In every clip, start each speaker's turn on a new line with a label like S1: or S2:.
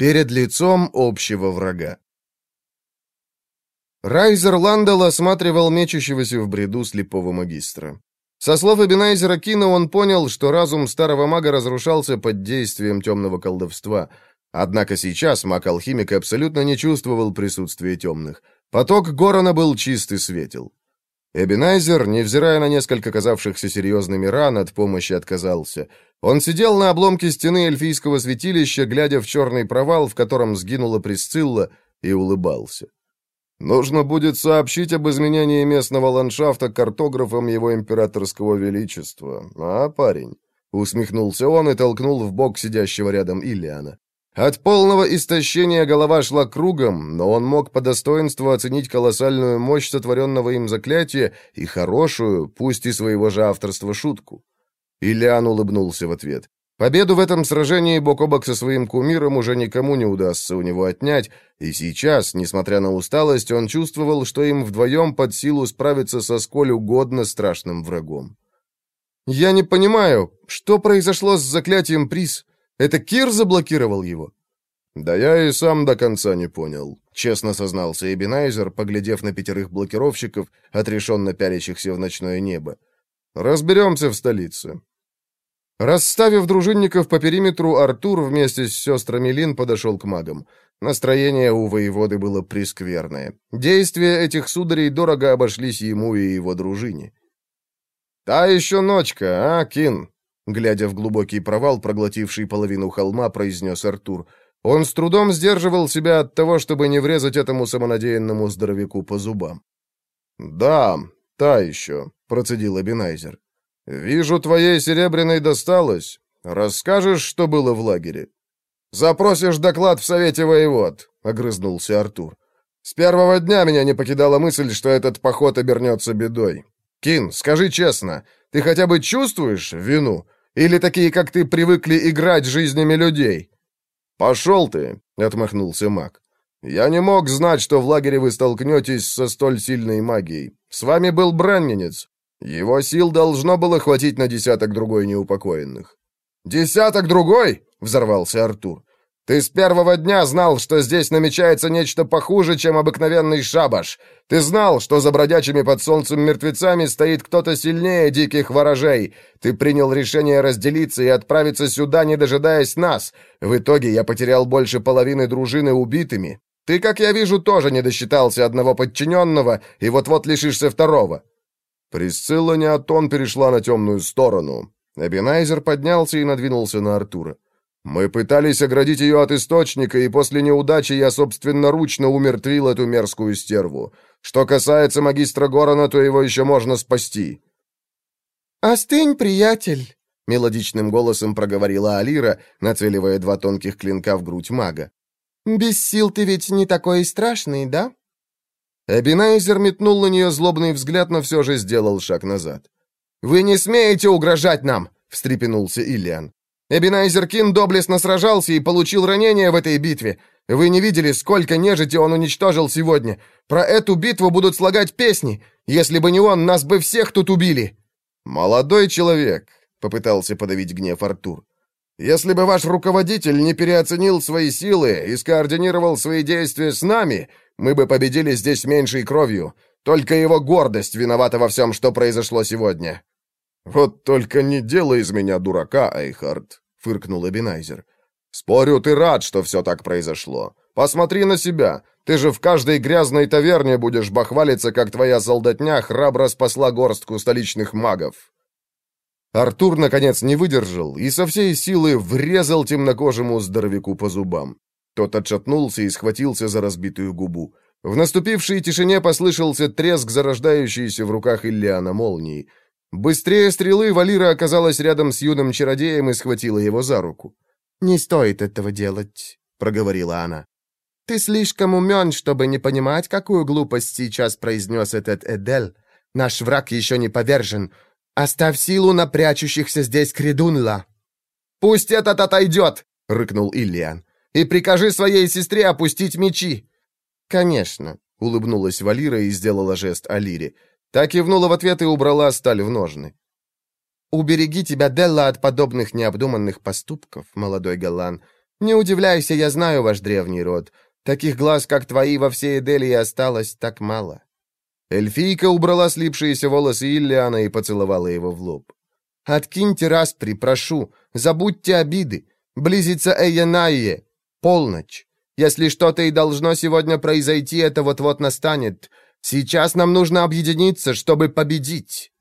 S1: перед лицом общего врага. Райзер Ландал осматривал мечущегося в бреду слепого магистра. Со слов Эбенайзера Кина он понял, что разум старого мага разрушался под действием темного колдовства. Однако сейчас маг-алхимик абсолютно не чувствовал присутствия темных. Поток Горона был чист и светел. Эбенайзер, невзирая на несколько казавшихся серьезными ран, от помощи отказался. Он сидел на обломке стены эльфийского святилища, глядя в черный провал, в котором сгинула Присцилла, и улыбался. Нужно будет сообщить об изменении местного ландшафта картографам его императорского величества. А, парень?» Усмехнулся он и толкнул в бок сидящего рядом Иллиана. От полного истощения голова шла кругом, но он мог по достоинству оценить колоссальную мощь сотворенного им заклятия и хорошую, пусть и своего же авторства, шутку. Иллиан улыбнулся в ответ. Победу в этом сражении бок о бок со своим кумиром уже никому не удастся у него отнять, и сейчас, несмотря на усталость, он чувствовал, что им вдвоем под силу справиться со сколь угодно страшным врагом. «Я не понимаю, что произошло с заклятием приз? Это Кир заблокировал его?» «Да я и сам до конца не понял», — честно сознался Эбинайзер, поглядев на пятерых блокировщиков, отрешенно пялящихся в ночное небо. «Разберемся в столице. Расставив дружинников по периметру, Артур вместе с сестрами Лин подошел к магам. Настроение у воеводы было прескверное. Действия этих сударей дорого обошлись ему и его дружине. «Та еще ночка, а, Кин?» Глядя в глубокий провал, проглотивший половину холма, произнес Артур. Он с трудом сдерживал себя от того, чтобы не врезать этому самонадеянному здоровяку по зубам. «Да, та еще», — процедил Эбинайзер. «Вижу, твоей серебряной досталось. Расскажешь, что было в лагере?» «Запросишь доклад в Совете воевод», — огрызнулся Артур. «С первого дня меня не покидала мысль, что этот поход обернется бедой. Кин, скажи честно, ты хотя бы чувствуешь вину? Или такие, как ты, привыкли играть жизнями людей?» «Пошел ты», — отмахнулся маг. «Я не мог знать, что в лагере вы столкнетесь со столь сильной магией. С вами был бранненец. Его сил должно было хватить на десяток другой неупокоенных. «Десяток другой?» — взорвался Артур. «Ты с первого дня знал, что здесь намечается нечто похуже, чем обыкновенный шабаш. Ты знал, что за бродячими под солнцем мертвецами стоит кто-то сильнее диких ворожей. Ты принял решение разделиться и отправиться сюда, не дожидаясь нас. В итоге я потерял больше половины дружины убитыми. Ты, как я вижу, тоже не досчитался одного подчиненного, и вот-вот лишишься второго. Присцилла Неотон перешла на темную сторону. Эбенайзер поднялся и надвинулся на Артура. «Мы пытались оградить ее от источника, и после неудачи я собственноручно умертвил эту мерзкую стерву. Что касается магистра Горона, то его еще можно спасти».
S2: «Остынь, приятель», —
S1: мелодичным голосом проговорила Алира, нацеливая два тонких клинка в грудь мага.
S2: «Без сил ты ведь не такой страшный, да?»
S1: Эбинайзер метнул на нее злобный взгляд, но все же сделал шаг назад. «Вы не смеете угрожать нам!» — встрепенулся Иллиан. «Эбинайзер Кин доблестно сражался и получил ранение в этой битве. Вы не видели, сколько нежити он уничтожил сегодня. Про эту битву будут слагать песни. Если бы не он, нас бы всех тут убили!» «Молодой человек», — попытался подавить гнев Артур. «Если бы ваш руководитель не переоценил свои силы и скоординировал свои действия с нами, мы бы победили здесь меньшей кровью. Только его гордость виновата во всем, что произошло сегодня». «Вот только не делай из меня дурака, Айхард», — фыркнул Эбинайзер. «Спорю, ты рад, что все так произошло. Посмотри на себя. Ты же в каждой грязной таверне будешь бахвалиться, как твоя солдатня храбро спасла горстку столичных магов». Артур, наконец, не выдержал и со всей силы врезал темнокожему здоровяку по зубам. Тот отшатнулся и схватился за разбитую губу. В наступившей тишине послышался треск зарождающейся в руках Иллиана молнии. Быстрее стрелы Валира оказалась рядом с юным чародеем и схватила его за руку.
S2: «Не стоит этого делать», — проговорила она. «Ты слишком умен, чтобы не понимать, какую глупость сейчас произнес этот Эдель. Наш враг еще не повержен. Оставь силу на прячущихся здесь Кридунла».
S1: «Пусть этот отойдет!» — рыкнул Иллиан и прикажи своей сестре опустить мечи».
S2: «Конечно», — улыбнулась Валира и сделала жест Алире. Так кивнула в ответ и убрала сталь в ножны. «Убереги тебя, Делла, от подобных необдуманных поступков, молодой Галан. Не удивляйся, я знаю ваш древний род. Таких глаз, как твои, во всей Эделии осталось так мало».
S1: Эльфийка убрала слипшиеся волосы Иллиана и поцеловала его в лоб.
S2: «Откиньте распри, прошу, забудьте обиды. Близится Эйянайе. Полночь. Если что-то и должно сегодня произойти, это вот-вот настанет. Сейчас нам нужно объединиться, чтобы победить».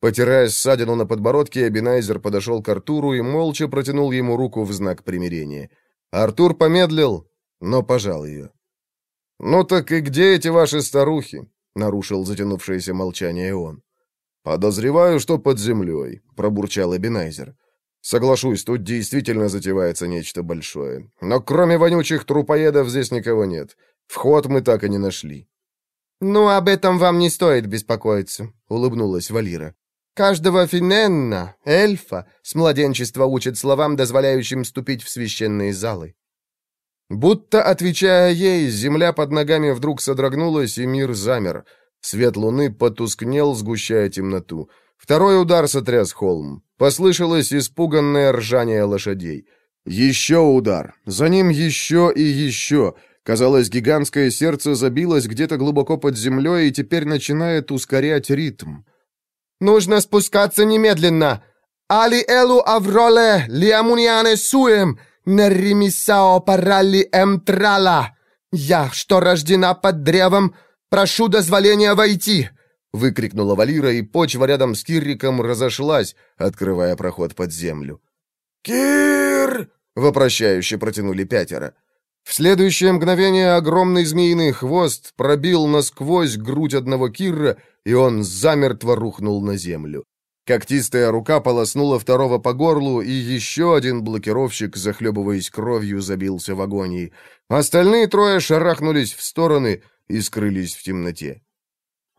S1: Потирая ссадину на подбородке, Эбинайзер подошел к Артуру и молча протянул ему руку в знак примирения. Артур помедлил, но пожал ее. «Ну так и где эти ваши старухи?» — нарушил затянувшееся молчание он. «Подозреваю, что под землей», — пробурчал Эбинайзер. «Соглашусь, тут действительно затевается нечто большое. Но кроме вонючих трупоедов здесь никого нет. Вход мы так и не нашли».
S2: «Ну, об этом вам не стоит беспокоиться», — улыбнулась Валира. «Каждого финенна, эльфа, с младенчества учат словам, дозволяющим ступить в священные залы».
S1: Будто, отвечая ей, земля под ногами вдруг содрогнулась, и мир замер. Свет луны потускнел, сгущая темноту. Второй удар сотряс холм. Послышалось испуганное ржание лошадей. Еще удар. За ним еще и еще. Казалось, гигантское сердце забилось где-то глубоко под землей и теперь начинает ускорять ритм.
S2: «Нужно спускаться немедленно! Али элу авроле лиамуниане суем!» Неримисао паралли эмтрала! Я, что рождена под древом, прошу дозволения войти!»
S1: Выкрикнула Валира, и почва рядом с Кирриком разошлась, открывая проход под землю.
S2: «Кир!»
S1: — вопрощающе протянули пятеро. В следующее мгновение огромный змеиный хвост пробил насквозь грудь одного Кирра, и он замертво рухнул на землю. Когтистая рука полоснула второго по горлу, и еще один блокировщик, захлебываясь кровью, забился в агонии. Остальные трое шарахнулись в стороны и скрылись в темноте.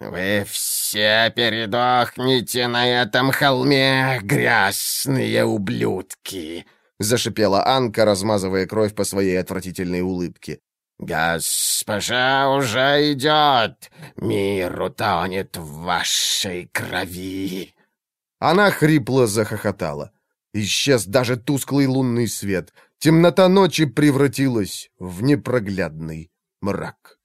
S3: «Вы все передохнете на этом холме, грязные ублюдки!» — зашипела Анка, размазывая кровь по своей отвратительной улыбке. «Госпожа уже идет! Мир утонет в вашей крови!»
S1: Она хрипло захохотала. Исчез даже тусклый лунный свет. Темнота ночи превратилась в непроглядный мрак.